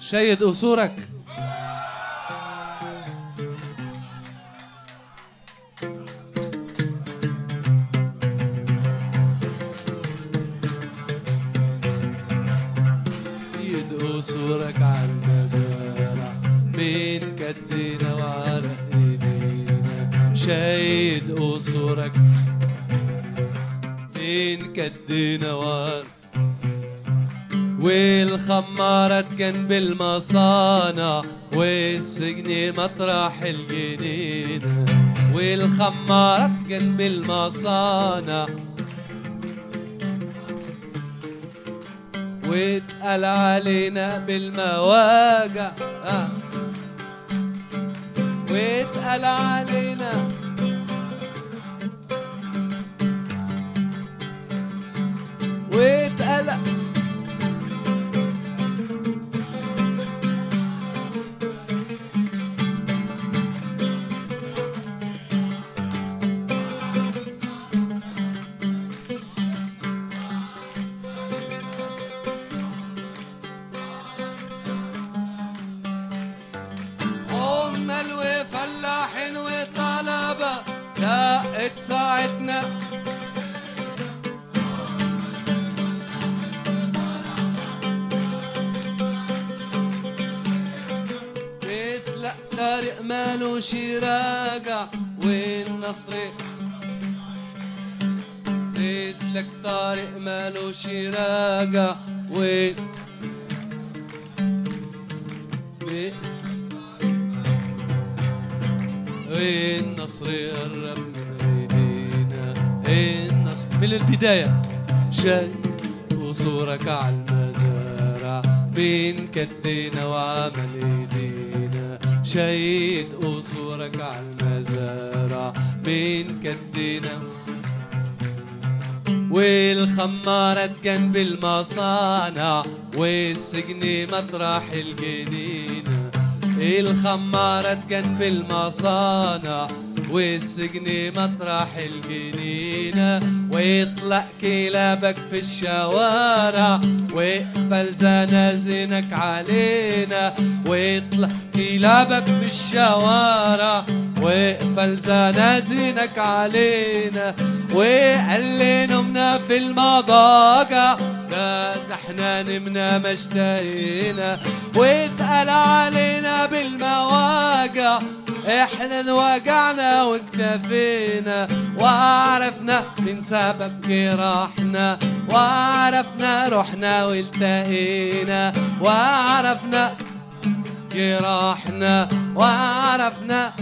شيد قصورك. شيد قصورك عالمزارع من كدنا وعلى إيدينا؟ شايد قصورك. من كدنا وعلى والخمارة جنب المصانع والسجن مطرح الجنينة. والخمارة جنب المصانع واتقال علينا بالمواجع. آه. واتقال علينا دقت ساعتنا بيسلق طارق مالوش راجع والنصر بيسلك طارق مالوش راجع وين؟ بيسلك النصر قرب النصر. من البداية شايف قصورك على المزارع بين كدينا وعمل ايدينا شايد قصورك على المزارع بين كدينا والخمارة جنب المصانع والسجن مطرح الجنينة. الخمارة جنب المصانع والسجن مطرح الجنينة ويطلق كلابك في الشوارع واقفل زنازنك علينا ويطلق كلابك في الشوارع واقفل زنازنك علينا وقال في المضاجع لا ده إحنا نمنا ما اشتهينا واتقال علينا بالمواجع. إحنا انوجعنا واكتفينا وعرفنا من سبب جراحنا وعرفنا رحنا والتقينا وعرفنا جراحنا وعرفنا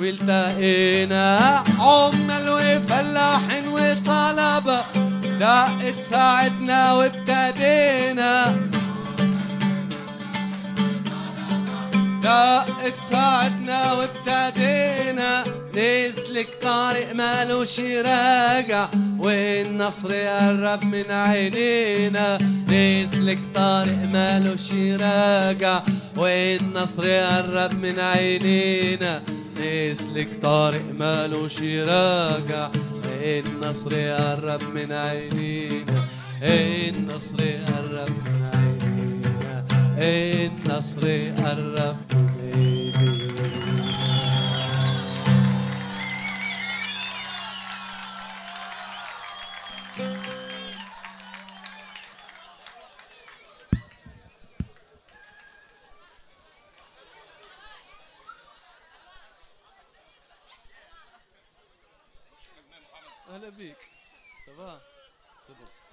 والتقينا. عمال وفلاحين وطلبة دقت ساعتنا وابتدينا. دقت ساعتنا وابتدينا نسلك طريق مالوش راجع والنصر يقرب من عينينا؟ نسلك طريق مالوش راجع والنصر يقرب من عينينا؟ نسلك طريق مالوش راجع النصر يقرب من عينينا؟ النصر يقرب من عينينا؟ النصر يقرب من اهلا بيك تمام تمام